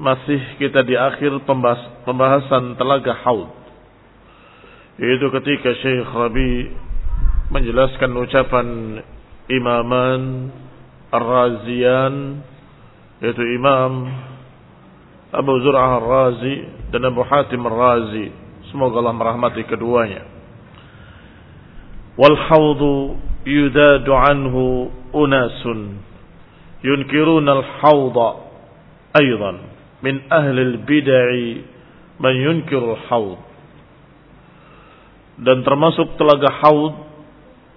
Masih kita di akhir pembahasan telaga haud. Yaitu ketika Syekh Rabi menjelaskan ucapan imaman Ar-Razian yaitu Imam Abu Zur'ah Ar-Razi dan Abu Hatim Ar-Razi. Semoga Allah merahmati keduanya. Wal haudu yudadu anhu unasun. Yunkiruna al-hauda aidan min ahlil bid'ah man yunkirul haud. Dan termasuk telaga haud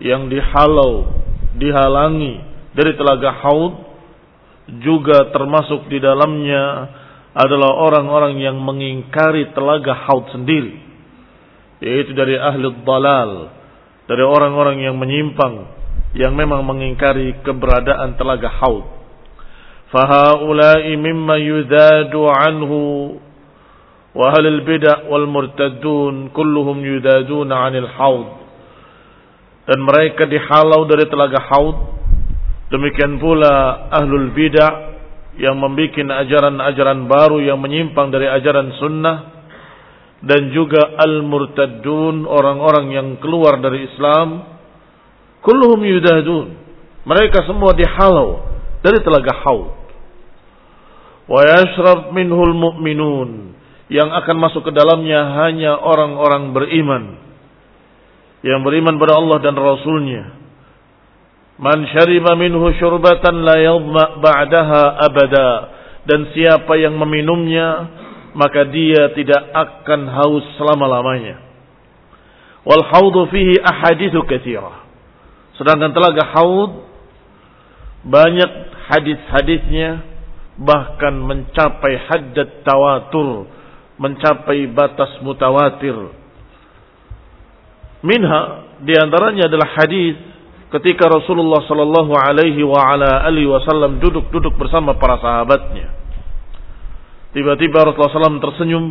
yang dihalau dihalangi dari telaga haud juga termasuk di dalamnya adalah orang-orang yang mengingkari telaga haud sendiri yaitu dari ahli dalal dari orang-orang yang menyimpang yang memang mengingkari keberadaan telaga haud فهؤلاء مما يذاد عنه وأهل البدع والمرتدون كلهم يذادون عن الحوض dan mereka dihalau dari telaga haud demikian pula ahlul bidah yang membuat ajaran-ajaran baru yang menyimpang dari ajaran sunnah dan juga al-murtaddun orang-orang yang keluar dari Islam kulluhum yudadun mereka semua dihalau dari telaga haud wa yashrab minhul mu'minun. Yang akan masuk ke dalamnya hanya orang-orang beriman. Yang beriman pada Allah dan Rasulnya. Man syariba minhu syurbatan la yadma ba'daha abada. Dan siapa yang meminumnya maka dia tidak akan haus selama-lamanya. Wal haudu fihi ahadithu katsira sedangkan telaga haud banyak hadis-hadisnya bahkan mencapai haddat tawatur, mencapai batas mutawatir. Minha di antaranya adalah hadis ketika Rasulullah Sallallahu Alaihi wa Wasallam duduk-duduk bersama para sahabatnya. Tiba-tiba Rasulullah SAW tersenyum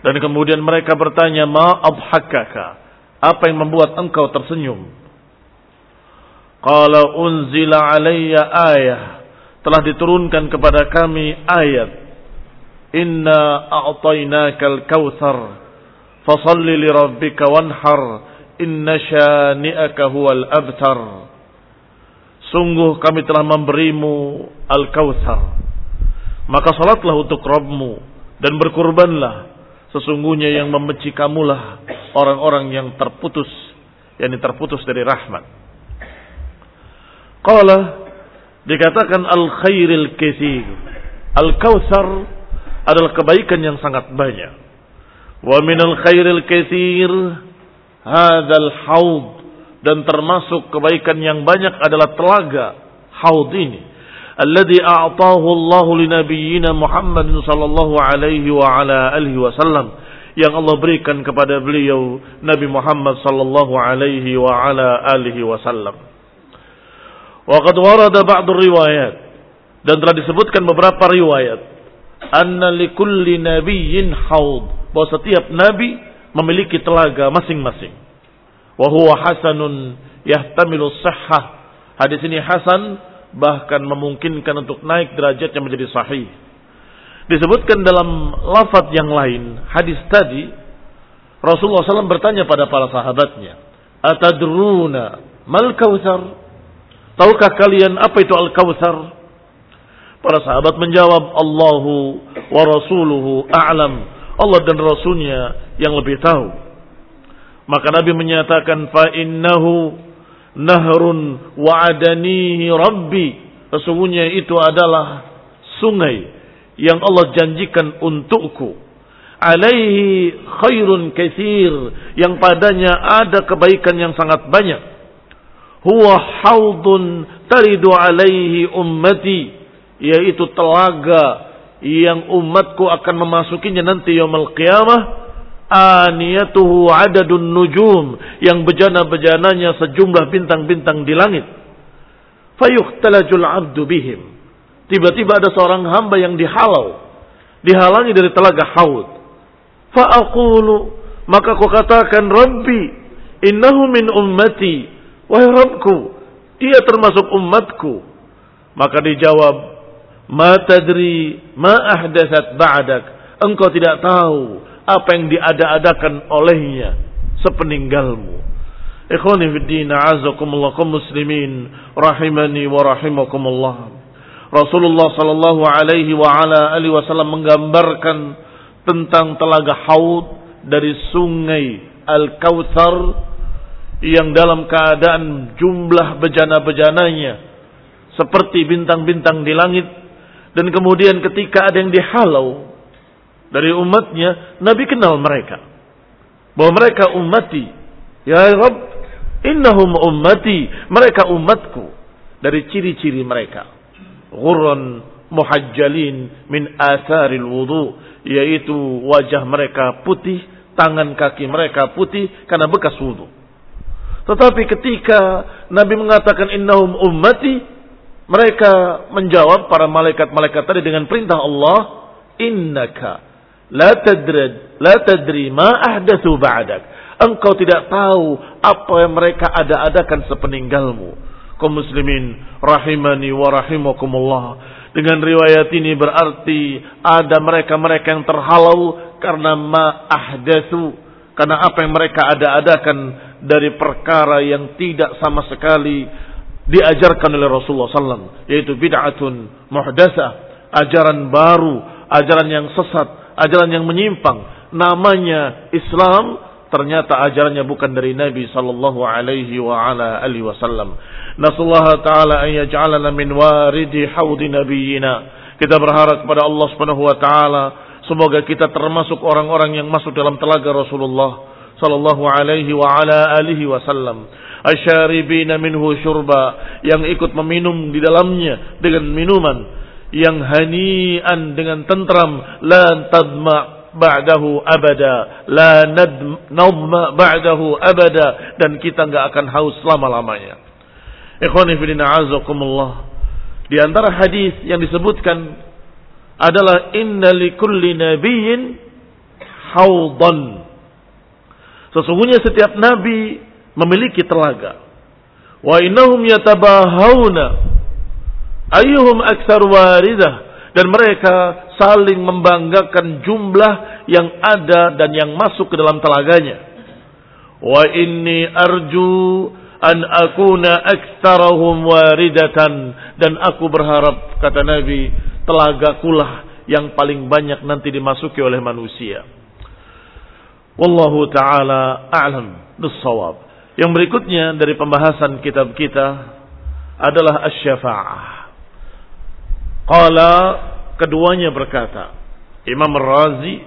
dan kemudian mereka bertanya, Ma abhakaka? Apa yang membuat engkau tersenyum? Qala unzila alayya ayah telah diturunkan kepada kami ayat Inna a'tainakal kautsar fasalli li rabbika wanhar inna syani'aka huwal abtar. Sungguh kami telah memberimu al-kautsar maka salatlah untuk Rabbmu dan berkurbanlah. Sesungguhnya yang membenci kamulah orang-orang yang terputus yakni terputus dari rahmat. Qala dikatakan al khairil katsir al kautsar adalah kebaikan yang sangat banyak. Wa minal khairil katsir hadzal haud. Dan termasuk kebaikan yang banyak adalah telaga haud ini. Alladhi a'tahu Allah li nabiyyina sallallahu alaihi wa ala alihi wasallam yang Allah berikan kepada beliau Nabi Muhammad sallallahu alaihi wa ala alihi wasallam. Wa qad warada ba'd riwayat. Dan telah disebutkan beberapa riwayat. Anna likulli nabiyyin haud. Bahwa setiap nabi memiliki telaga masing-masing. Wa huwa hasanun yahtamilu sahhah hadis ini hasan bahkan memungkinkan untuk naik derajatnya menjadi sahih. Disebutkan dalam lafaz yang lain hadis tadi Rasulullah SAW bertanya pada para sahabatnya atadruna mal kautsar tahukah kalian apa itu al kautsar para sahabat menjawab Allahu wa rasuluhu a'lam Allah dan rasulnya yang lebih tahu maka Nabi menyatakan fa innahu nahrun wa'adanihi rabbi. Sesungguhnya itu adalah sungai yang Allah janjikan untukku. Alaihi khairun katsir yang padanya ada kebaikan yang sangat banyak. Huwa haudun taridu alaihi ummati. Yaitu telaga yang umatku akan memasukinya nanti yaumul qiyamah. Aniyatuhu adadun nujum. Yang bejana-bejananya sejumlah bintang-bintang di langit. Fayuhtalajul abdu bihim. Tiba-tiba ada seorang hamba yang dihalau. Dihalangi dari telaga haud. Fa'aqulu maka aku katakan rabbi innahu min ummati wahai rabbku dia termasuk umatku maka dijawab ma tadri ma ahdatsat ba'dak engkau tidak tahu apa yang diada-adakan olehnya sepeninggalmu. Ikhwani fi din, a'azakumullah kaum muslimin rahimani wa rahimakumullah. Rasulullah sallallahu alaihi wa ala alihi wasallam menggambarkan tentang telaga Haud dari sungai Al-Kautsar yang dalam keadaan jumlah bejana-bejananya seperti bintang-bintang di langit dan kemudian ketika ada yang dihalau dari umatnya, Nabi kenal mereka. Bahwa mereka ummati. Ya Rabb, innahum ummati. Mereka umatku. Dari ciri-ciri mereka. Ghurran muhajjalin min atharil wudu. Yaitu wajah mereka putih, tangan kaki mereka putih karena bekas wudu. Tetapi ketika Nabi mengatakan innahum ummati, mereka menjawab para malaikat-malaikat tadi dengan perintah Allah, innaka La tadrid, la tadri ma ahdatsu ba'dak. Engkau tidak tahu apa yang mereka ada-adakan sepeninggalmu. Kaum muslimin rahimani wa rahimakumullah. Dengan riwayat ini berarti ada mereka-mereka yang terhalau karena ma ahdatsu, karena apa yang mereka ada-adakan dari perkara yang tidak sama sekali diajarkan oleh Rasulullah SAW, yaitu bid'atun muhdasah, ajaran baru, ajaran yang sesat, ajaran yang menyimpang. Namanya Islam, ternyata ajarannya bukan dari Nabi sallallahu alaihi wa ala alihi wasallam. Nasallahu taala an yaj'alana min waridi haudi. Kita berharap kepada Allah Subhanahu wa taala semoga kita termasuk orang-orang yang masuk dalam telaga Rasulullah sallallahu alaihi wa ala alihi wasallam. Asyaribina minhu syurba yang ikut meminum di dalamnya dengan minuman yang hanian dengan tentram la tadma ba'dahu abada la nadma ba'dahu abada dan kita enggak akan haus selama-lamanya. Ikhwani fillah azakumullah di antara hadis yang disebutkan adalah inna likulli nabiyyin haudan sesungguhnya setiap nabi memiliki telaga wa innahum yatabahawna Ayyuhum aksar waridah dan mereka saling membanggakan jumlah yang ada dan yang masuk ke dalam telaganya. Wa inni arju an akuna aktsarahum waridatan dan aku berharap kata Nabi telagakulah yang paling banyak nanti dimasuki oleh manusia. Wallahu taala a'lam bissawab. Yang berikutnya dari pembahasan kitab kita adalah asy-syafa'ah. Qala keduanya berkata, Imam Razi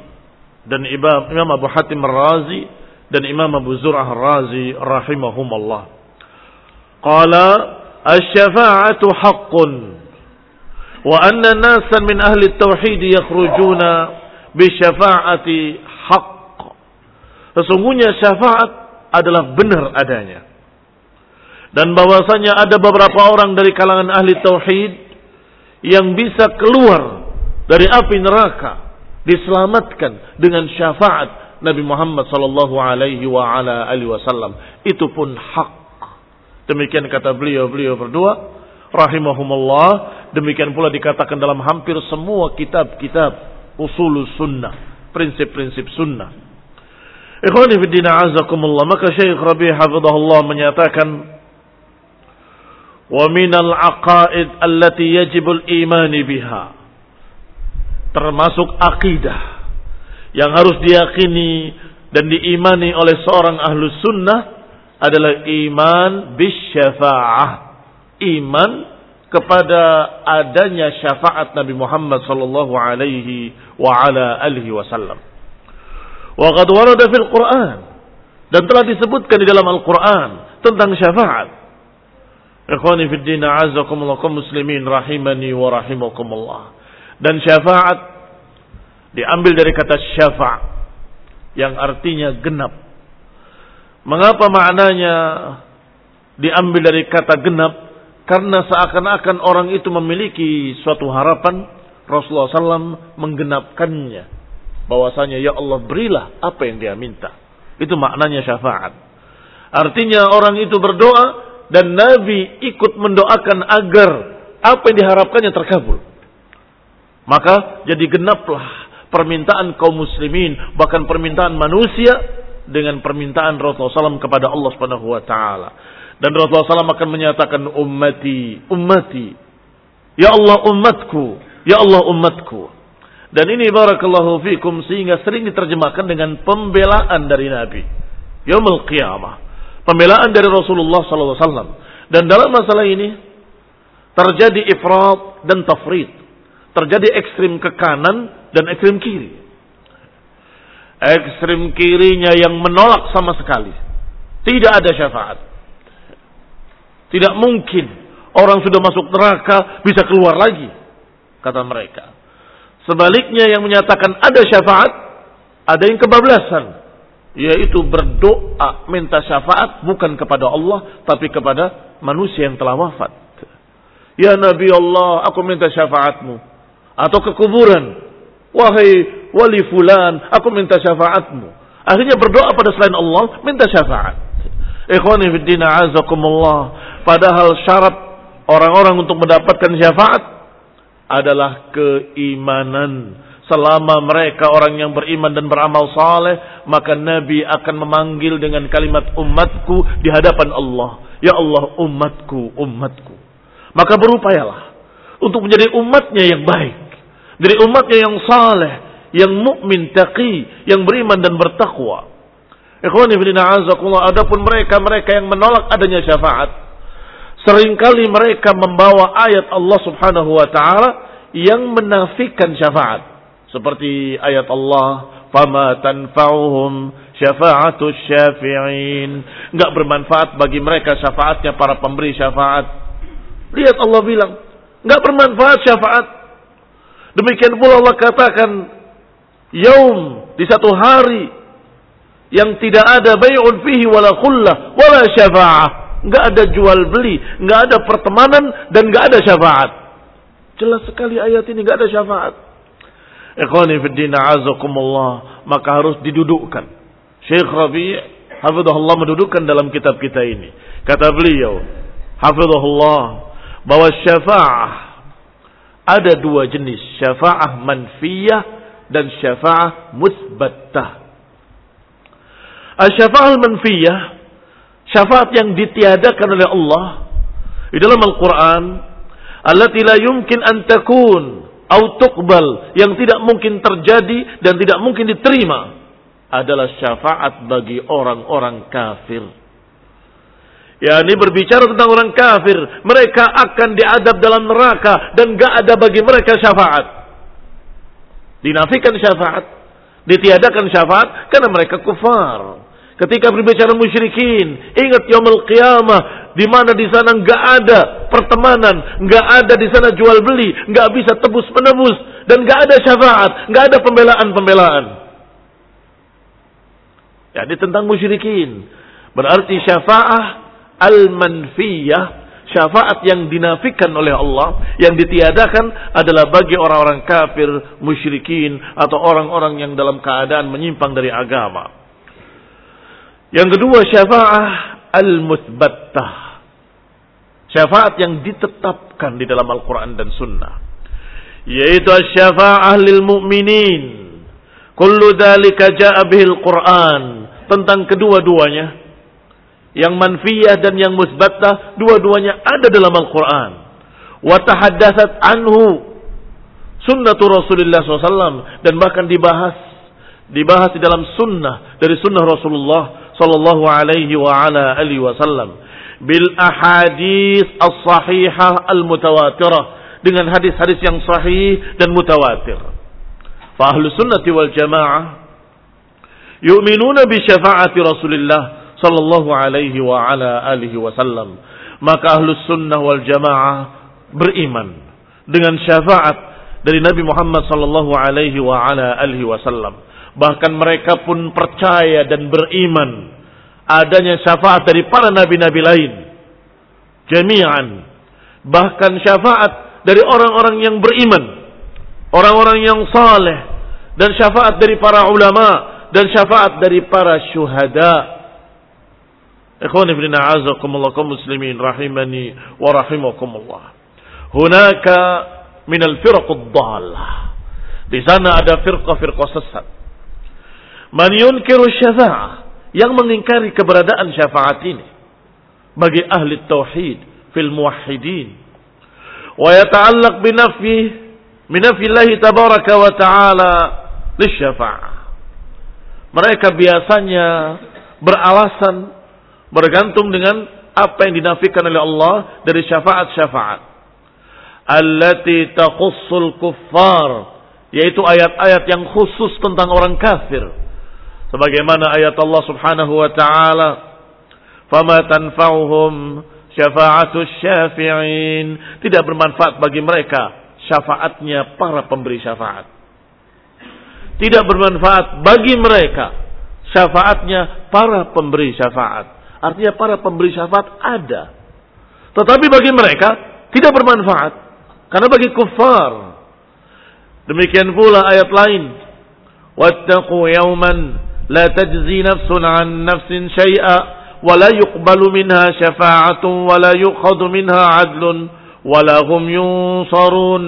dan Imam Abu Hatim Razi dan Imam Abu Zur'ah Razi rahimahumullah. Qala asy-syafa'atu haqqun wa anna nasan min ahli tauhid yakhrujuna bi syafa'ati. Sesungguhnya syafaat adalah benar adanya. Dan bahwasanya ada beberapa orang dari kalangan ahli tauhid yang bisa keluar dari api neraka diselamatkan dengan syafaat Nabi Muhammad sallallahu alaihi wa ala alihi wasallam. Itu pun hak. Demikian kata beliau-beliau berdua rahimahumullah. Demikian pula dikatakan dalam hampir semua kitab-kitab usul sunnah prinsip-prinsip sunnah Ikhwani fiddina azakumullah. Maka Syekh Rabi hafizahullah menyatakan. Wa minal aqaid allati yajibul imani biha. Termasuk akidah. Yang harus diyakini dan diimani oleh seorang ahlu sunnah adalah iman bisyafa'ah. Iman kepada adanya syafaat Nabi Muhammad sallallahu alaihi wa ala alihi wasallam wa qad warada fil Quran dan telah disebutkan di dalam Al-Quran tentang syafaat Ikhwani fi din a'azzakumullah muslimin rahimani wa rahimakumullah. Dan syafaat diambil dari kata syafa' yang artinya genap. Mengapa maknanya diambil dari kata genap? Karena seakan-akan orang itu memiliki suatu harapan Rasulullah SAW menggenapkannya. Bahwasanya ya Allah berilah apa yang dia minta. Itu maknanya syafaat. Artinya orang itu berdoa dan Nabi ikut mendoakan agar apa yang diharapkannya terkabul. Maka jadi genaplah permintaan kaum muslimin, bahkan permintaan manusia dengan permintaan Rasulullah SAW kepada Allah Subhanahu wa taala. Dan Rasulullah SAW akan menyatakan ummati, ummati. Ya Allah ummatku, ya Allah ummatku. Dan ini barakallahu fikum sehingga sering diterjemahkan dengan pembelaan dari Nabi. Yaumul qiyamah pembelaan dari Rasulullah SAW. Dan dalam masalah ini terjadi ifrat dan tafrid. Terjadi ekstrim ke kanan dan ekstrim kiri. Ekstrim kirinya yang menolak sama sekali. Tidak ada syafaat. Tidak mungkin orang sudah masuk neraka bisa keluar lagi. Kata mereka. Sebaliknya yang menyatakan ada syafaat, ada yang kebablasan yaitu berdoa minta syafaat bukan kepada Allah tapi kepada manusia yang telah wafat. Ya Nabi Allah, aku minta syafaatmu. Atau ke kuburan. Wahai wali fulan, aku minta syafaatmu. Akhirnya berdoa pada selain Allah, minta syafaat. Ikhwani fiddina azakumullah. Padahal syarat orang-orang untuk mendapatkan syafaat adalah keimanan Selama mereka orang yang beriman dan beramal saleh, maka Nabi akan memanggil dengan kalimat umatku di hadapan Allah. Ya Allah, umatku, umatku. Maka berupayalah untuk menjadi umatnya yang baik. Dari umatnya yang saleh, yang mukmin, taqi, yang beriman dan bertakwa. Fillah azakullah, adapun mereka-mereka yang menolak adanya syafaat, sering kali mereka membawa ayat Allah Subhanahu wa taala yang menafikan syafaat. Seperti ayat Allah, "Fama tanfa'uhum syafa'atus syafi'in." Enggak bermanfaat bagi mereka syafaatnya para pemberi syafaat. Lihat Allah bilang, enggak bermanfaat syafaat. Demikian pula Allah katakan, "Yaum" di satu hari yang tidak ada bay'un fihi wala khullah wala syafa'ah. Enggak ada jual beli, enggak ada pertemanan dan enggak ada syafaat. Jelas sekali ayat ini enggak ada syafaat. Ikhwani fiddin azakumullah. Maka harus didudukkan. Syekh Rabi' Hafizahullah mendudukkan dalam kitab kita ini. Kata beliau. Hafizahullah. Bahwa syafa'ah ada dua jenis, syafa'ah manfiyah dan syafa'ah musbattah. Syafa'ah manfiyah, syafaat yang ditiadakan oleh Allah di dalam Al-Quran, allati la yumkin an takun au tuqbal, yang tidak mungkin terjadi dan tidak mungkin diterima adalah syafaat bagi orang-orang kafir. Ya, ini berbicara tentang orang kafir. Mereka akan diadab dalam neraka dan gak ada bagi mereka syafaat. Dinafikan syafaat, ditiadakan syafaat karena mereka kufar. Ketika berbicara musyrikin, ingat yaumul qiyamah di mana di sana nggak ada pertemanan, nggak ada di sana jual beli, nggak bisa tebus menebus dan nggak ada syafaat, nggak ada pembelaan-pembelaan. Jadi tentang musyrikin. Berarti syafaat al-manfiyah, syafaat yang dinafikan oleh Allah, yang ditiadakan adalah bagi orang-orang kafir, musyrikin, atau orang-orang yang dalam keadaan menyimpang dari agama. Yang kedua, syafaat al-musbattah. Syafaat yang ditetapkan di dalam Al-Quran dan Sunnah. Yaitu syafaat lil mu'minin. Kullu dalika ja'a bihil Quran. Tentang kedua-duanya yang manfiyah dan yang musbattah dua-duanya ada dalam Al-Quran. Wa tahaddatsat anhu sunnatu Rasulullah SAW dan bahkan dibahas dibahas di dalam sunnah dari sunnah Rasulullah sallallahu alaihi wa ala alihi wasallam bil ahadis as-sahihah al-mutawatirah dengan hadis-hadis yang sahih dan mutawatir. Fa ahlu sunnati wal jamaah yu'minuna bi syafaati Rasulullah sallallahu alaihi wa ala alihi wasallam. Maka ahlus sunnah wal jamaah beriman dengan syafaat dari Nabi Muhammad sallallahu alaihi wa ala alihi wasallam. Bahkan mereka pun percaya dan beriman adanya syafaat dari para nabi-nabi lain. Jami'an. Bahkan syafaat dari orang-orang yang beriman. Orang-orang yang saleh. Dan syafaat dari para ulama. Dan syafaat dari para syuhada Ikhwan ibn a'azakumullah kaum muslimin rahimani wa rahimakumullah. Hunaka min al-firq ad-dhallah. Di sana ada firqah-firqah sesat. Man yunkiru syafa'ah yang mengingkari keberadaan syafaat ini bagi ahli tauhid fil muwahhidin wa yata'allaq bi nafyi min Allah tabaraka wa ta'ala lisyafa'ah. Mereka biasanya beralasan bergantung dengan apa yang dinafikan oleh Allah dari syafaat-syafaat. Allati taqussul kuffar, yaitu ayat-ayat yang khusus tentang orang kafir. Sebagaimana ayat Allah Subhanahu wa taala, "Fama tanfa'uhum syafa'atus syafi'in." Tidak bermanfaat bagi mereka syafaatnya para pemberi syafaat. Tidak bermanfaat bagi mereka syafaatnya para pemberi syafaat. Artinya para pemberi syafaat ada. Tetapi bagi mereka tidak bermanfaat. Karena bagi kufar. Demikian pula ayat lain. Wattaqu yawman an nafsin syai'a wa la yuqbalu minha syafa'atun wa la yukhadu minha adlun wa la hum yunsarun.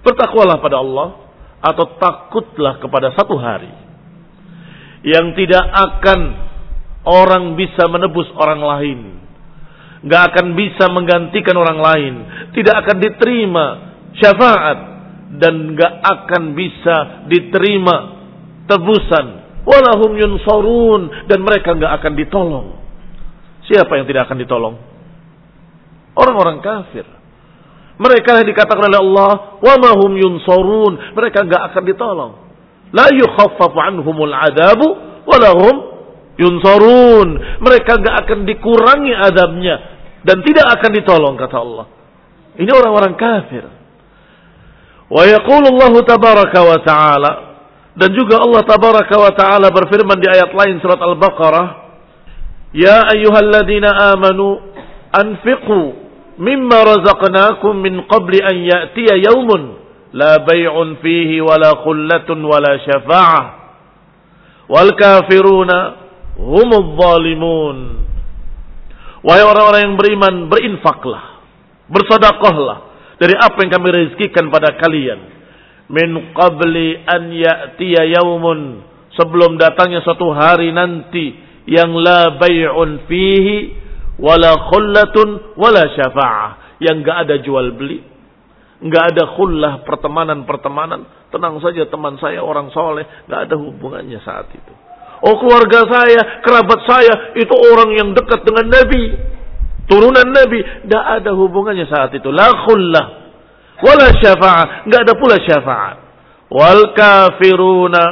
Bertakwalah pada Allah atau takutlah kepada satu hari yang tidak akan orang bisa menebus orang lain. Gak akan bisa menggantikan orang lain. Tidak akan diterima syafaat. Dan gak akan bisa diterima tebusan. Walahum yunsorun. Dan mereka gak akan ditolong. Siapa yang tidak akan ditolong? Orang-orang kafir. Mereka yang dikatakan oleh Allah, wa mahum yunsorun. Mereka gak akan ditolong. La yukhaffafu anhumul adabu, walahum yunsarun. Mereka gak akan dikurangi adabnya dan tidak akan ditolong kata Allah. Ini orang-orang kafir. Wa yaqulullahu tabaraka wa ta'ala dan juga Allah tabaraka wa ta'ala berfirman di ayat lain surat Al-Baqarah, "Ya ayyuhalladzina amanu anfiqu mimma razaqnakum min qabli an ya'tiya yawmun la bay'un fihi wala khullatun wala syafa'ah wal kafiruna humul zalimun. Wahai orang-orang yang beriman, berinfaklah, dari apa yang kami rezekikan pada kalian min qabli an ya'tiya yaumun sebelum datangnya suatu hari nanti yang la bay'un fihi wala khullatun wala syafa'ah. Yang enggak ada jual beli. Enggak ada khullah pertemanan-pertemanan. Tenang saja teman saya orang soleh enggak ada hubungannya saat itu. Oh keluarga saya kerabat saya itu orang yang dekat dengan Nabi. Turunan Nabi enggak ada hubungannya saat itu. La khullah wala syafa'ah enggak ada pula syafaat wal kafiruna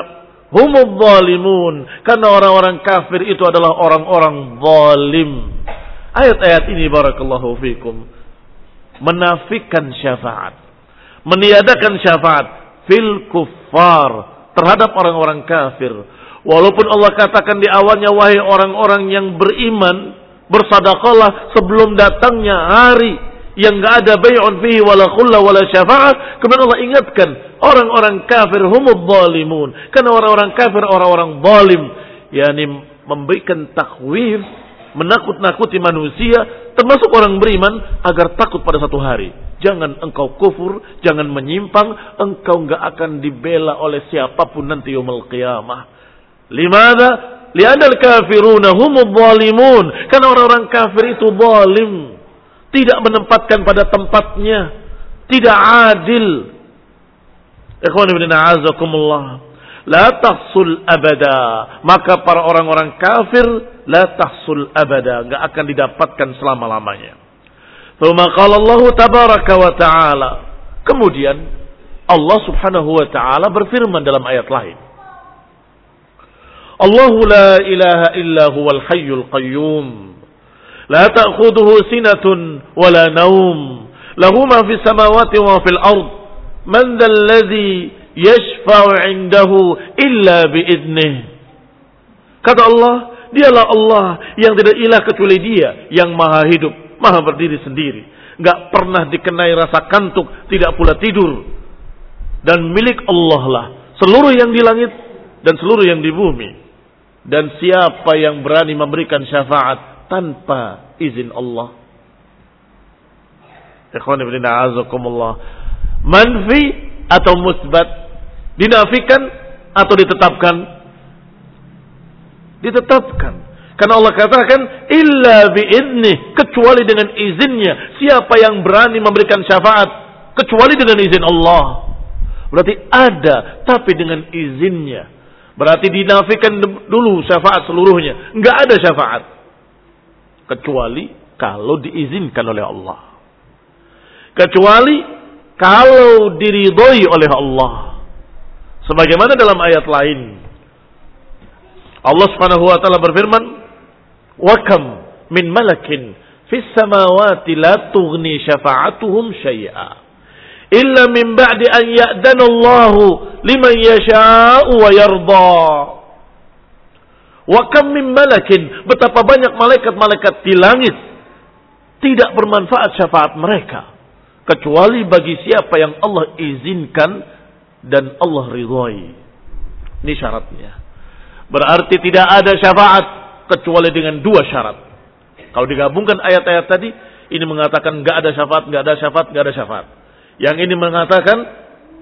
humud zalimun. Karena orang-orang kafir itu adalah orang-orang zalim. Ayat-ayat ini barakallahu fikum menafikan syafaat. Meniadakan syafaat fil kuffar terhadap orang-orang kafir. Walaupun Allah katakan di awalnya wahai orang-orang yang beriman bersadaqahlah sebelum datangnya hari yang enggak ada bay'un fihi wala khulla wala syafa'ah. Kemudian Allah ingatkan orang-orang kafir humud zalimun. Karena orang-orang kafir orang-orang zalim yakni memberikan takwif, menakut-nakuti manusia termasuk orang beriman agar takut pada satu hari. Jangan engkau kufur, jangan menyimpang, engkau enggak akan dibela oleh siapa pun nanti yaumul qiyamah. Limada? Lianal kafiruna humud zalimun. Karena orang-orang kafir itu zalim tidak menempatkan pada tempatnya, tidak adil. Ikhwan ibn a'azakumullah. La tahsul abada. Maka para orang-orang kafir la tahsul abada, enggak akan didapatkan selama-lamanya. Thumma qala Allah tabaraka wa ta'ala. Kemudian Allah Subhanahu wa taala berfirman dalam ayat lain. Allahu la ilaha illa huwal hayyul qayyum la ta'khudhuhu sinatun ولا نوم. lahu ma fis samawati wa fil ard man dhal ladzi yashfa'u 'indahu illa bi kata Allah dialah Allah yang tidak ilah kecuali dia yang maha hidup maha berdiri sendiri. Nggak pernah dikenai rasa kantuk tidak pula tidur. Dan milik Allah lah seluruh yang di langit dan seluruh yang di bumi. Dan siapa yang berani memberikan syafaat tanpa izin Allah. Ikhwan ibn a'azakumullah. Manfi atau musbat. Dinafikan atau ditetapkan? Ditetapkan. Karena Allah katakan illa bi'izni kecuali dengan izinnya. Siapa yang berani memberikan syafaat kecuali dengan izin Allah. Berarti ada tapi dengan izinnya. Berarti dinafikan dulu syafaat seluruhnya. Enggak ada syafaat kecuali kalau diizinkan oleh Allah. Kecuali kalau diridhoi oleh Allah. Sebagaimana dalam ayat lain. Allah Subhanahu wa taala berfirman, "Wa kam min malakin fis samawati la tughni syafa'atuhum syai'a illa min ba'di an ya'dana Allah liman yasha'u wa yarda." Wa kam malakin, betapa banyak malaikat-malaikat di langit tidak bermanfaat syafaat mereka kecuali bagi siapa yang Allah izinkan dan Allah ridhoi. Ini syaratnya. Berarti tidak ada syafaat kecuali dengan dua syarat. Kalau digabungkan ayat-ayat tadi, ini mengatakan nggak ada syafaat, nggak ada syafaat, nggak ada syafaat. Yang ini mengatakan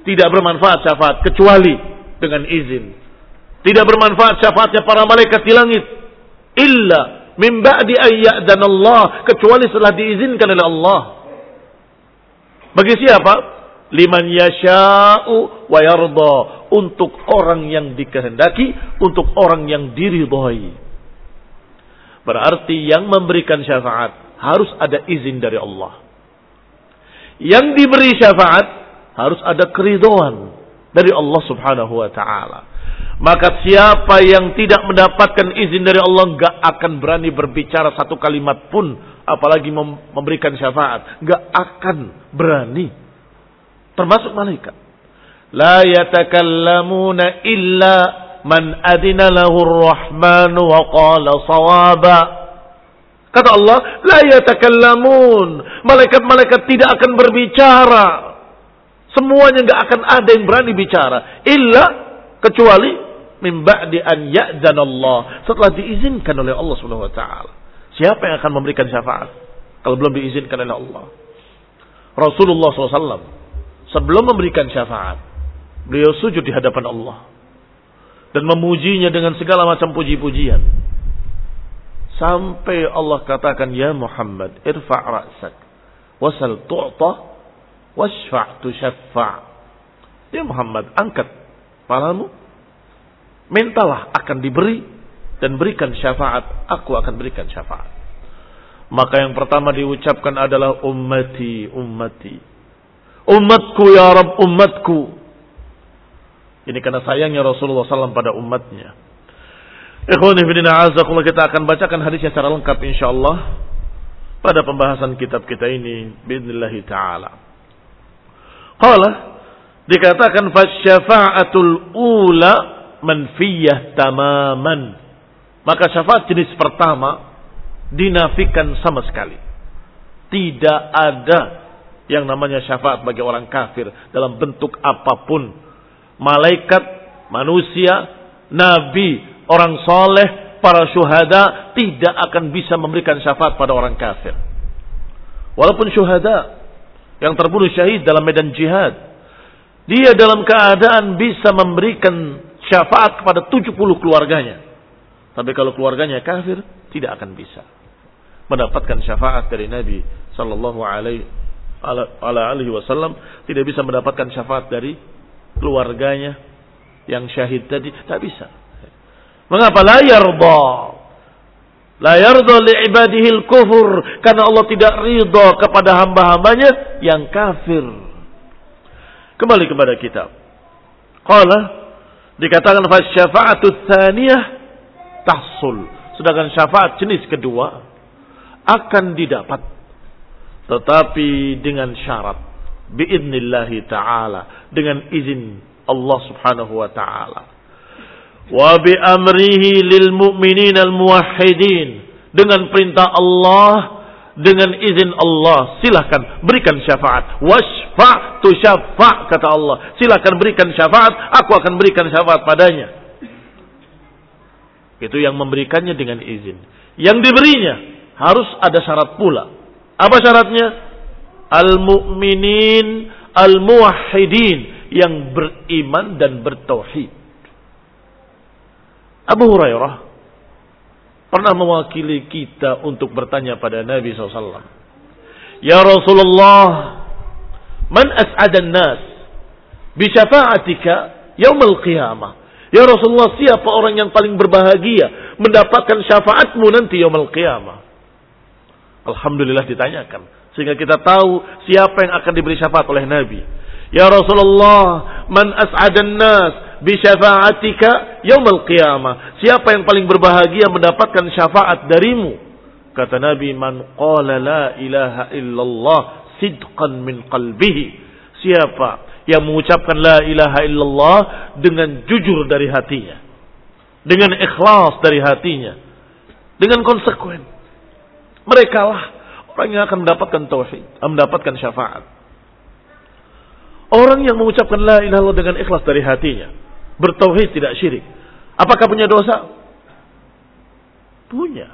tidak bermanfaat syafaat kecuali dengan izin. Tidak bermanfaat syafaatnya para malaikat di langit. Illa min ba'di dan Allah. Kecuali setelah diizinkan oleh Allah. Bagi siapa? Liman yasha'u wa yarda. Untuk orang yang dikehendaki. Untuk orang yang diridhoi. Berarti yang memberikan syafaat. Harus ada izin dari Allah. Yang diberi syafaat. Harus ada keridoan dari Allah subhanahu wa ta'ala. Maka siapa yang tidak mendapatkan izin dari Allah gak akan berani berbicara satu kalimat pun. Apalagi memberikan syafaat. Gak akan berani. Termasuk malaikat. La yatakallamuna illa man adina lahu rahmanu wa qala. Kata Allah, la yatakallamun. Malaikat-malaikat tidak akan berbicara. Semuanya gak akan ada yang berani bicara. Illa kecuali min ba'di an ya'zan Allah setelah diizinkan oleh Allah Subhanahu wa taala. Siapa yang akan memberikan syafaat kalau belum diizinkan oleh Allah? Rasulullah SAW sebelum memberikan syafaat, beliau sujud di hadapan Allah dan memujinya dengan segala macam puji-pujian. Sampai Allah katakan, Ya Muhammad, irfa' ra'sak, wasal tu'ta, wasfa' tushaffa' Ya Muhammad, angkat palamu, mintalah akan diberi, dan berikan syafaat, aku akan berikan syafaat. Maka yang pertama diucapkan adalah ummati, ummati. Umatku ya Rabb, umatku. Ini karena sayangnya Rasulullah SAW pada umatnya. Ikhwani fidina azakullah kita akan bacakan hadisnya secara lengkap insyaallah pada pembahasan kitab kita ini biidznillah taala. Qala dikatakan fasyafa'atul ula manfiyah tamaman. Maka syafaat jenis pertama dinafikan sama sekali. Tidak ada yang namanya syafaat bagi orang kafir dalam bentuk apa pun. Malaikat, manusia, nabi, orang soleh, para syuhada tidak akan bisa memberikan syafaat pada orang kafir. Walaupun syuhada yang terbunuh syahid dalam medan jihad, dia dalam keadaan bisa memberikan syafaat kepada 70 keluarganya. Tapi kalau keluarganya kafir, tidak akan bisa mendapatkan syafaat dari Nabi Sallallahu Alaihi Wasallam, tidak bisa mendapatkan syafaat dari keluarganya yang syahid tadi, tak bisa. Mengapa la yarda? La yarda li ibadihi kufur karena Allah tidak ridha kepada hamba-hambanya yang kafir. Kembali kepada kitab. Qala dikatakan fa syafa'atu tsaniyah tahsul. Sedangkan syafaat jenis kedua akan didapat tetapi dengan syarat biidnillahi taala dengan izin Allah Subhanahu wa taala wa bi amrihi lil mu'minin al muwahhidin dengan perintah Allah dengan izin Allah silahkan berikan syafaat. Wasfa tu syafa kata Allah. Silahkan berikan syafaat aku akan berikan syafaat padanya. Itu yang memberikannya dengan izin. Yang diberinya harus ada syarat pula. Apa syaratnya? Al mu'minin al muwahhidin yang beriman dan bertauhid. Abu Hurairah pernah mewakili kita untuk bertanya pada Nabi SAW. Ya Rasulullah, man as'adan nas bisyafa'atika yaumil qiyamah. Ya Rasulullah, siapa orang yang paling berbahagia mendapatkan syafaatmu nanti yaumil qiyamah? Alhamdulillah ditanyakan. Sehingga kita tahu siapa yang akan diberi syafaat oleh Nabi. Ya Rasulullah, man as'adan nas bisyafa'atika yaumil qiyamah. Siapa yang paling berbahagia mendapatkan syafaat darimu? Kata Nabi, man qala la ilaha illallah sidqan min qalbihi. Siapa yang mengucapkan la ilaha illallah dengan jujur dari hatinya. Dengan ikhlas dari hatinya. Dengan konsekuen. Mereka lah orang yang akan mendapatkan tauhid, mendapatkan syafaat. Orang yang mengucapkan la ilaha illallah dengan ikhlas dari hatinya bertauhid tidak syirik. Apakah punya dosa? Punya.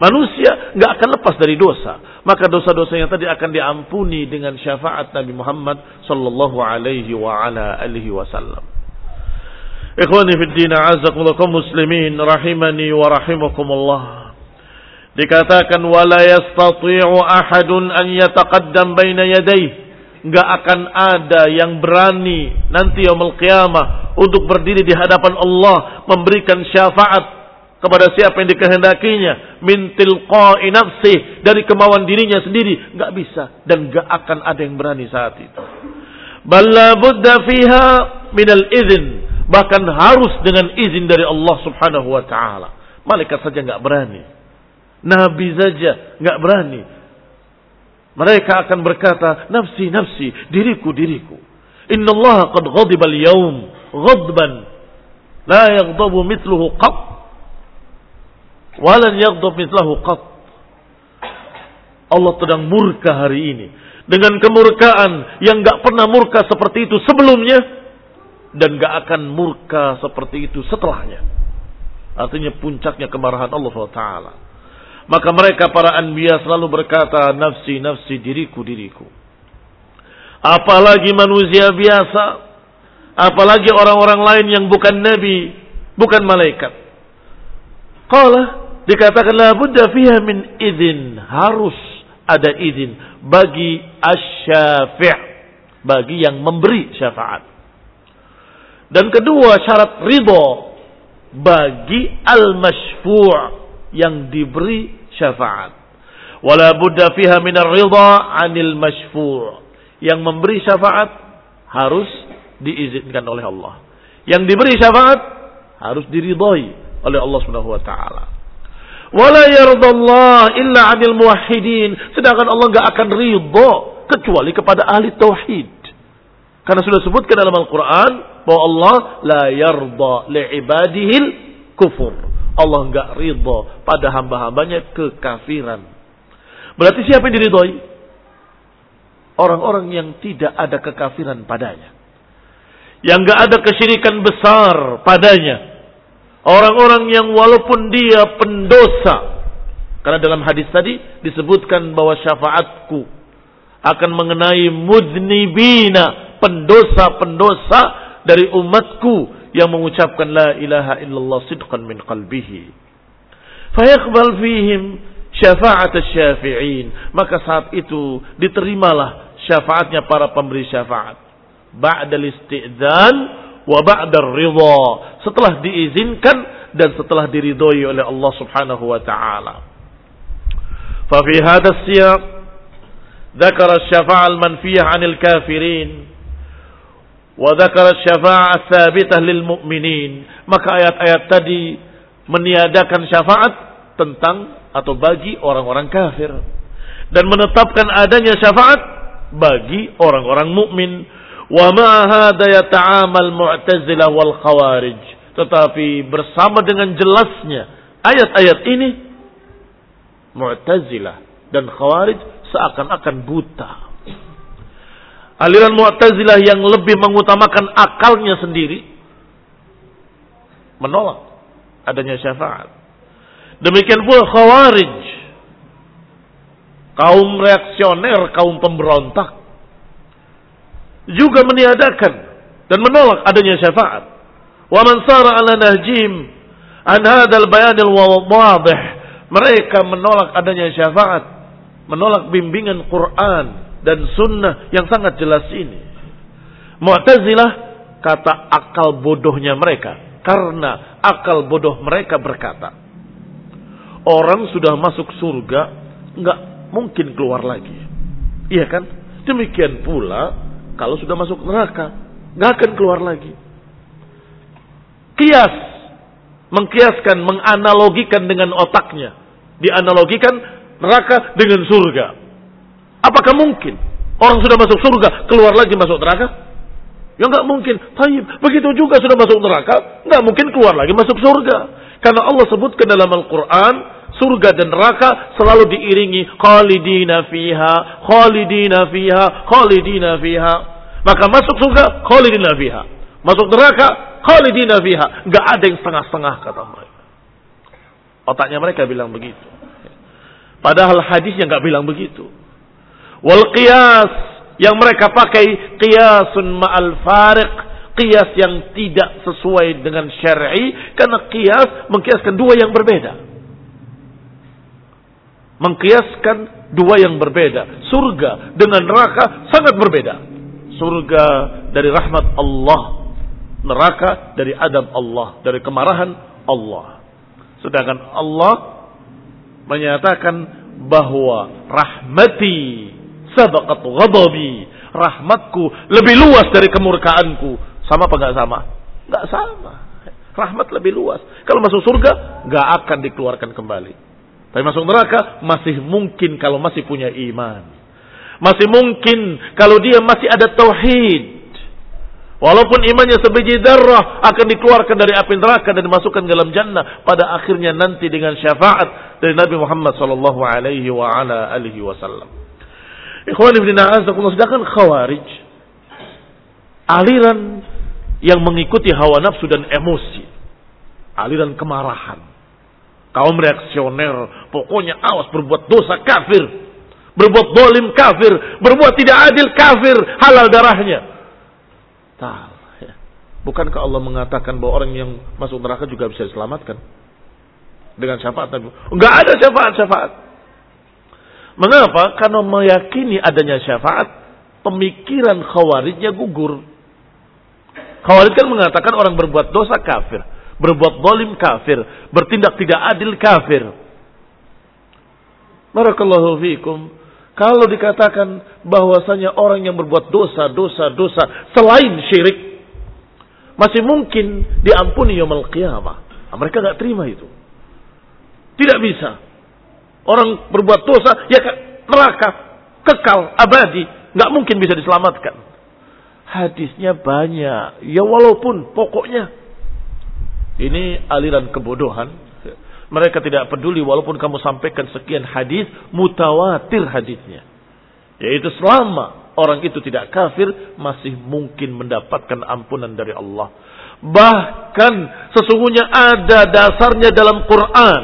Manusia nggak akan lepas dari dosa. Maka dosa-dosa yang tadi akan diampuni dengan syafaat Nabi Muhammad sallallahu alaihi wa ala alihi wasallam. Ikhwani fi din azakumullah muslimin rahimani wa rahimakumullah. Dikatakan wala yastati'u ahadun an yataqaddam baina yadayhi nggak akan ada yang berani nanti yaumul qiyamah untuk berdiri di hadapan Allah memberikan syafaat kepada siapa yang dikehendakinya min tilqa'i nafsi dari kemauan dirinya sendiri. Nggak bisa dan nggak akan ada yang berani saat itu. Balla budda fiha minal izin. Bahkan harus dengan izin dari Allah Subhanahu wa taala. Malaikat saja nggak berani. Nabi saja nggak berani mereka akan berkata, nafsi, nafsi, diriku, diriku. Inna Allah qad ghadiba al-yawm ghadban la yaghdabu mithluhu qat walan yaghdab mithluhu qat. Allah sedang murka hari ini dengan kemurkaan yang gak pernah murka seperti itu sebelumnya dan gak akan murka seperti itu setelahnya. Artinya puncaknya kemarahan Allah SWT. Maka mereka para anbiya selalu berkata, nafsi, nafsi, diriku, diriku. Apalagi manusia biasa, apalagi orang-orang lain yang bukan nabi, bukan malaikat. Qala dikatakan la budda fiha min idzin, harus ada izin bagi asy-syafi' bagi yang memberi syafaat. Dan kedua syarat ridho bagi al-masyfu' yang diberi syafaat. Wala budda fiha min ar-ridha 'anil masyfu' yang memberi syafaat harus diizinkan oleh Allah. Yang diberi syafaat harus diridhoi oleh Allah Subhanahu wa taala. Wala yardallah illa 'anil muwahhidin. Sedangkan Allah enggak akan ridho kecuali kepada ahli tauhid. Karena sudah sebutkan dalam Al-Quran bahwa Allah la yarda li'ibadihil kufur. Allah enggak ridho pada hamba-hambanya kekafiran. Berarti siapa yang diridhoi? Orang-orang yang tidak ada kekafiran padanya. Yang enggak ada kesyirikan besar padanya Orang-orang yang walaupun dia pendosa. Karena dalam hadis tadi disebutkan bahwa syafaatku akan mengenai mudnibina. Pendosa-pendosa dari umatku yang mengucapkan la ilaha illallah sidqan min qalbihi. Fayaqbal fihim syafaat syafi'in. Maka saat itu diterimalah syafaatnya para pemberi syafaat. Ba'dal isti'dan wa ba'dar ridha setelah diizinkan dan setelah diridhoi oleh Allah Subhanahu wa taala. Fa fi hadha siyaq ذكر الشفاعة المنفية عن الكافرين wa dzakara syafa'ah tsabitah. Maka ayat-ayat tadi meniadakan syafaat tentang atau bagi orang-orang kafir dan menetapkan adanya syafaat bagi orang-orang mukmin. Wa ma hada yata'amal mu'tazilah wal khawarij. Tetapi bersama dengan jelasnya ayat-ayat ini Mu'tazilah dan Khawarij seakan-akan buta Aliran Mu'tazilah yang lebih mengutamakan akalnya sendiri menolak adanya syafaat. Demikian pula Khawarij kaum reaksioner, kaum pemberontak juga meniadakan dan menolak adanya syafaat. Wa man sara ala nahjim an hadzal bayanil. Mereka menolak adanya syafaat, menolak bimbingan Quran dan sunnah yang sangat jelas ini. Mu'tazilah kata akal bodohnya mereka karena akal bodoh mereka berkata orang sudah masuk surga nggak mungkin keluar lagi. Iya kan? Demikian pula kalau sudah masuk neraka, nggak akan keluar lagi. Kias, mengkiaskan, menganalogikan dengan otaknya, dianalogikan neraka dengan surga. Apakah mungkin orang sudah masuk surga keluar lagi masuk neraka? Ya nggak mungkin. Taib. Begitu juga sudah masuk neraka, nggak mungkin keluar lagi masuk surga. Karena Allah sebutkan dalam Al-Quran, surga dan neraka selalu diiringi khalidina fiha, khalidina fiha, khalidina fiha. Maka masuk surga khalidina fiha. Masuk neraka khalidina fiha. Enggak ada yang setengah-setengah kata mereka. Otaknya mereka bilang begitu. Padahal hadisnya enggak bilang begitu. Wal qiyas yang mereka pakai qiyasun ma'al fariq qiyas yang tidak sesuai dengan syar'i karena qiyas mengkiaskan dua yang berbeda mengkiaskan dua yang berbeda. Surga dengan neraka sangat berbeda. Surga dari rahmat Allah. Neraka dari adab Allah. Dari kemarahan Allah. Sedangkan Allah menyatakan bahwa rahmati sabaqat ghadabi. Rahmatku lebih luas dari kemurkaanku. Sama apa enggak sama? Enggak sama. Rahmat lebih luas. Kalau masuk surga, enggak akan dikeluarkan kembali. Tapi masuk neraka masih mungkin kalau masih punya iman. Masih mungkin kalau dia masih ada tauhid. Walaupun imannya sebiji darah akan dikeluarkan dari api neraka dan dimasukkan dalam jannah pada akhirnya nanti dengan syafaat dari Nabi Muhammad sallallahu alaihi wa ala alihi wasallam. Ikhwan ibn sedangkan khawarij aliran yang mengikuti hawa nafsu dan emosi. Aliran kemarahan kaum reaksioner, pokoknya awas berbuat dosa kafir. berbuat dolim kafir, berbuat tidak adil kafir, halal darahnya. Tak. Ya. Bukankah Allah mengatakan bahwa orang yang masuk neraka juga bisa diselamatkan? Dengan syafaat Nabi. Enggak ada syafaat-syafaat. Mengapa? Karena meyakini adanya syafaat, pemikiran khawarijnya gugur. Khawarij kan mengatakan orang berbuat dosa kafir, berbuat dolim kafir, bertindak tidak adil kafir. Barakallahu fiikum. Kalau dikatakan bahwasanya orang yang berbuat dosa, dosa, dosa selain syirik masih mungkin diampuni yaumul qiyamah. Nah, mereka nggak terima itu. Tidak bisa. Orang berbuat dosa ya neraka, kekal, abadi, nggak mungkin bisa diselamatkan. Hadisnya banyak. Ya walaupun pokoknya ini aliran kebodohan mereka tidak peduli walaupun kamu sampaikan sekian hadis mutawatir hadisnya. Yaitu selama orang itu tidak kafir masih mungkin mendapatkan ampunan dari Allah. Bahkan sesungguhnya ada dasarnya dalam Quran.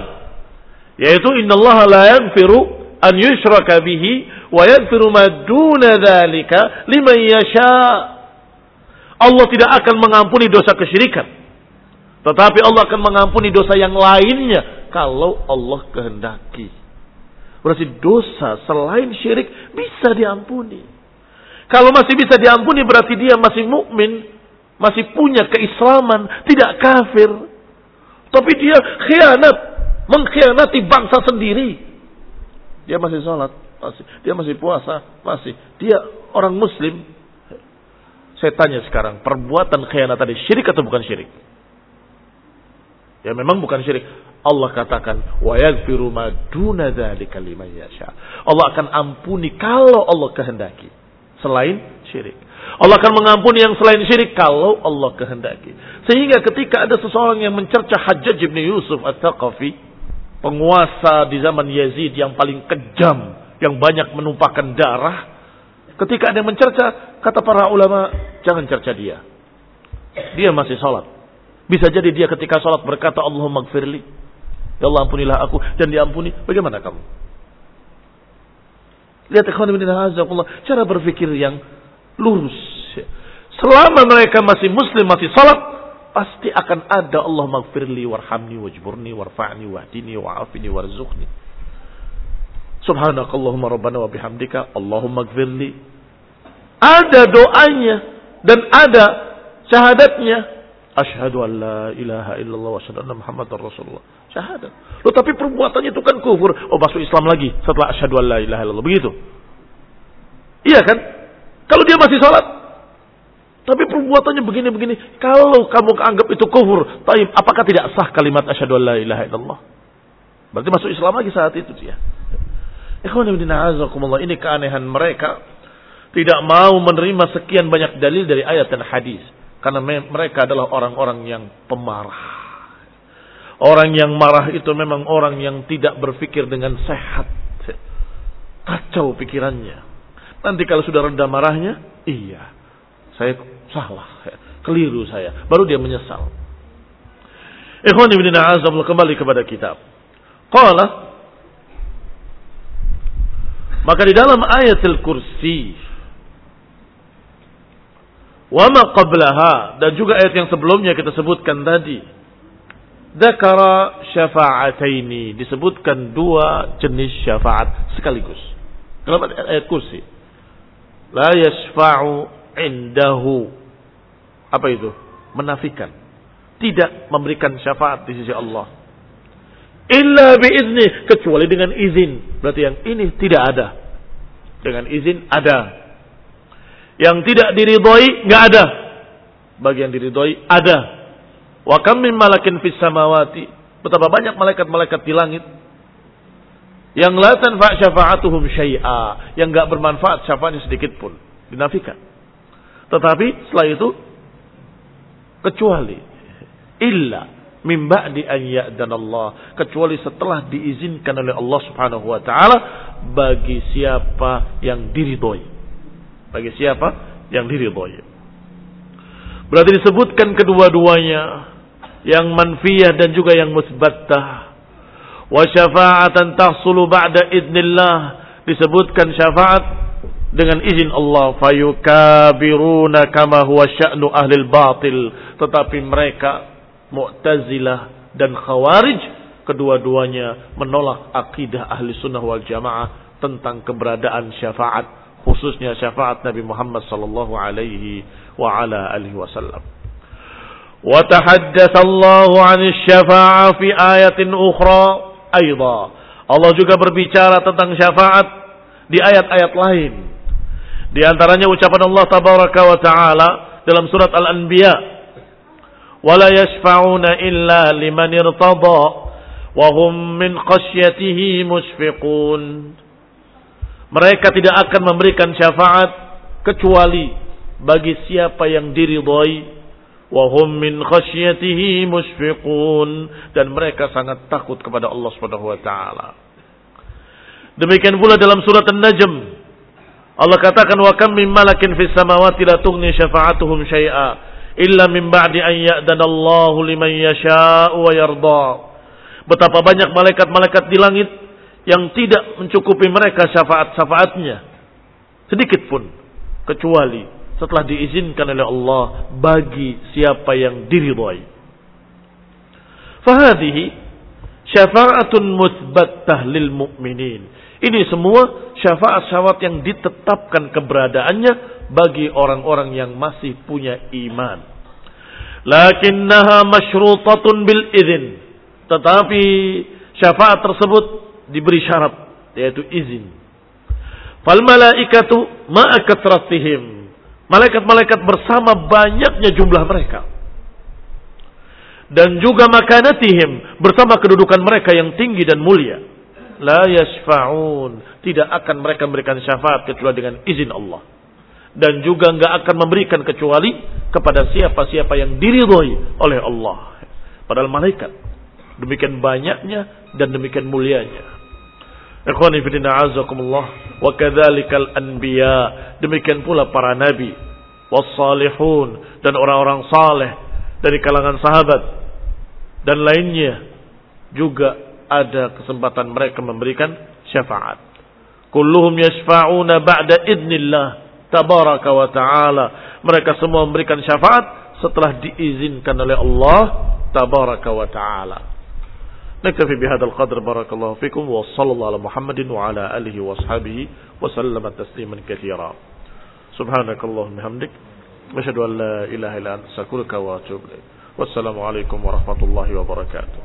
Yaitu innallaha la yaghfiru an yushraka bihi wa yaghfiru ma duna dzalika liman yasha. Allah tidak akan mengampuni dosa kesyirikan. Tetapi Allah akan mengampuni dosa yang lainnya kalau Allah kehendaki. Berarti dosa selain syirik bisa diampuni. Kalau masih bisa diampuni berarti dia masih mukmin, masih punya keislaman, tidak kafir. Tapi dia khianat, mengkhianati bangsa sendiri. Dia masih sholat, masih. Dia masih puasa, masih. Dia orang muslim. Saya tanya sekarang, perbuatan khianat tadi syirik atau bukan syirik? Ya memang bukan syirik. Allah katakan wa yaghfiru ma duna dzalika liman. Allah akan ampuni kalau Allah kehendaki selain syirik. Allah akan mengampuni yang selain syirik kalau Allah kehendaki. Sehingga ketika ada seseorang yang mencerca Hajjaj bin Yusuf At-Taqafi, penguasa di zaman Yazid yang paling kejam, yang banyak menumpahkan darah, ketika ada yang mencerca, kata para ulama, jangan cerca dia. Dia masih sholat. Bisa jadi dia ketika sholat berkata Allahumma gfirli. Ya Allah ampunilah aku dan diampuni. Bagaimana kamu? Lihat ikhwan bin cara berpikir yang lurus. Selama mereka masih muslim, masih salat, pasti akan ada Allah magfirli warhamni wajburni warfa'ni wahdini wa'afini warzuqni. Subhanakallahumma rabbana wa bihamdika Allahumma gfirli. Ada doanya dan ada syahadatnya Ashhadu an la ilaha illallah wa asyhadu anna Muhammadar Rasulullah. Syahadat. Loh tapi perbuatannya itu kan kufur. Oh masuk Islam lagi setelah asyhadu an la ilaha illallah. Begitu. Iya kan? Kalau dia masih sholat. Tapi perbuatannya begini-begini. Kalau kamu anggap itu kufur. Taib, apakah tidak sah kalimat asyhadu an la ilaha illallah? Berarti masuk Islam lagi saat itu dia. Ini keanehan mereka. Tidak mau menerima sekian banyak dalil dari ayat dan hadis. Karena mereka adalah orang-orang yang pemarah. Orang yang marah itu memang orang yang tidak berpikir dengan sehat. Kacau pikirannya. Nanti kalau sudah reda marahnya, iya, saya salah, keliru saya. Baru dia menyesal. Ikhwan ibn Azam kembali kepada kitab. Qala maka di dalam ayat al-kursi Wama qablaha dan juga ayat yang sebelumnya kita sebutkan tadi. Dakara syafa'ataini disebutkan dua jenis syafaat sekaligus. Dalam ayat kursi. La yashfa'u indahu. Apa itu? Menafikan. Tidak memberikan syafaat di sisi Allah. Illa biizni. Kecuali dengan izin. Berarti yang ini tidak ada. Dengan izin ada. Yang tidak diridhoi nggak ada. Bagi yang diridhoi ada. Wa kam min malakin fis samawati. Betapa banyak malaikat-malaikat di langit yang la tanfa' syafa'atuhum syai'a, yang enggak bermanfaat syafaatnya sedikit pun, dinafikan. Tetapi setelah itu kecuali illa min ba'di an ya'dan Allah, kecuali setelah diizinkan oleh Allah Subhanahu wa taala bagi siapa yang diridhoi. Bagi siapa? Yang diridhoi. Berarti disebutkan kedua-duanya yang manfiyah dan juga yang musbattah. Wa syafa'atan tahsulu ba'da idnillah disebutkan syafaat dengan izin Allah fayukabiruna kama huwa sya'nu ahli batil tetapi mereka Mu'tazilah dan Khawarij kedua-duanya menolak akidah ahli sunnah wal jamaah tentang keberadaan syafaat khususnya syafaat Nabi Muhammad sallallahu alaihi wa ala alihi wasallam. Wa tahaddatsa Allah 'an syafa'ah fi ayatin ukhra aidha. Allah juga berbicara tentang syafaat di ayat-ayat lain. Di antaranya ucapan Allah tabaraka wa taala dalam surat Al-Anbiya, "Wala yashfa'una illa liman irtada wa hum min khasyatihi. Mereka tidak akan memberikan syafaat kecuali bagi siapa yang diridhai wahum min khasyatihi mushfiqun dan mereka sangat takut kepada Allah Subhanahu wa taala. Demikian pula dalam surat An-Najm Allah katakan wa kam min malakin fis samawati la tughni syafa'atuhum syai'a illa min ba'di an ya'danallahu liman yasha'u wa yarda. Betapa banyak malaikat-malaikat di langit yang tidak mencukupi mereka syafaat-syafaatnya. Sedikit pun. Kecuali setelah diizinkan oleh Allah bagi siapa yang diridhai. Fahadihi syafa'atun musbattah lil mu'minin. Ini semua syafaat-syafaat yang ditetapkan keberadaannya bagi orang-orang yang masih punya iman. Lakinnaha masyrutatun bil izin. Tetapi syafaat tersebut diberi syarat yaitu izin. Fal malaikatu ma'a kathratihim. Malaikat-malaikat bersama banyaknya jumlah mereka. Dan juga makanatihim bersama kedudukan mereka yang tinggi dan mulia. La yashfa'un. Tidak akan mereka memberikan syafaat kecuali dengan izin Allah. Dan juga nggak akan memberikan kecuali kepada siapa-siapa yang diridhoi oleh Allah. Padahal malaikat. Demikian banyaknya dan demikian mulianya. Ikhwani fillah azakumullah wa kadzalikal anbiya. Demikian pula para nabi. Wassalihun. Dan orang-orang saleh. Dari kalangan sahabat. Dan lainnya. Juga ada kesempatan mereka memberikan syafaat. Kulluhum yashfa'una ba'da idnillah tabaraka wa ta'ala. Mereka semua memberikan syafaat setelah diizinkan oleh Allah tabaraka wa ta'ala. نكتفي بهذا القدر بارك الله فيكم وصلى الله على محمد وعلى آله وأصحابه وسلم تسليما كثيرا سبحانك اللهم وبحمدك أشهد أن لا إله إلا أنت أستغفرك وأتوب إليك والسلام عليكم ورحمة الله وبركاته